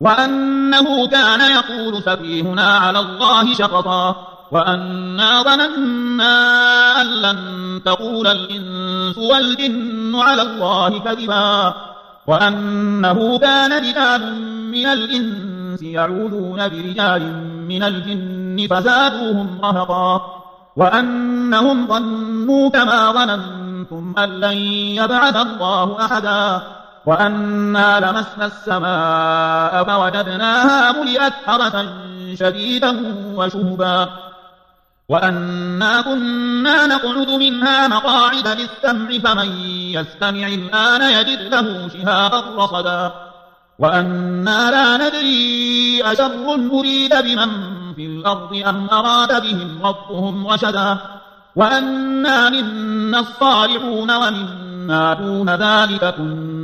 وأنه كان يقول سفيهنا على الله شططا وأنا ظننا أن لن تقول الإنس والجن على الله كذبا وأنه كان رجال من الإنس يعوذون برجال من الجن فزادوهم رهقا وأنهم ظنوا كما ظننتم أن لن يبعث الله أحدا. وأنا لمسنا السماء فوجدناها ملئت حرسا شديدا وشهبا وأنا كنا نقعد منها مقاعد للسمع فمن يستمع الآن يجد له شهابا رصدا وأنا لا ندري أشر مريد بمن في الأرض أم أراد بهم ربهم رشدا وأنا منا الصالحون ومنا دون ذلك كنا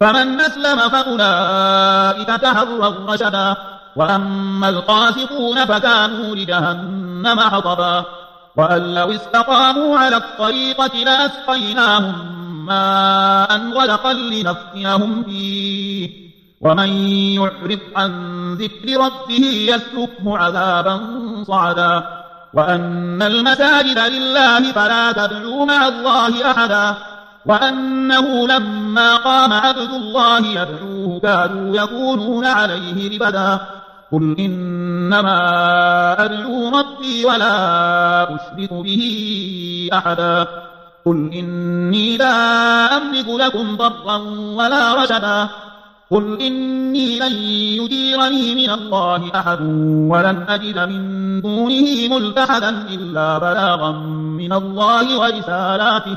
فمن أسلم فأولئك تهروا رشدا. وأما القاسطون فكانوا لجهنم حطبا. وأن لو استقاموا على الطريقة لأسقيناهم ماء غدقا لنفتنهم فيه. ومن يعرض عن ذكر ربه يسلكه عذابا صعدا. وأن المساجد لله فلا تدعوا مع الله أحدا. وأنه لما قام عبد الله يدعوه كادوا يكونون عليه لبدا قل إنما أدعو ربي ولا أشرك به أحدا قل إني لا أملك لكم ضرا ولا رشدا قل إني لن يديرني من الله أحد ولن أجد من دونه ملتحدا إلا بلاغا من الله ورسالاته.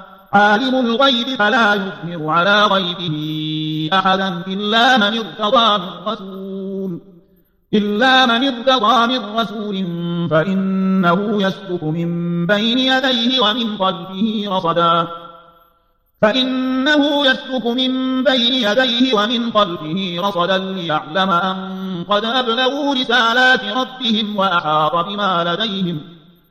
عالم الغيب فلا يظهر على غيبه أحدا إلا من ارتضى من رسول. إلا من ارتضى من رسول فإنه يسلك من بين يديه ومن خلفه رصدا. فإنه يسلك من بين يديه ومن خلفه رصدا ليعلم أن قد أبلغوا رسالات ربهم وأحاط بما لديهم.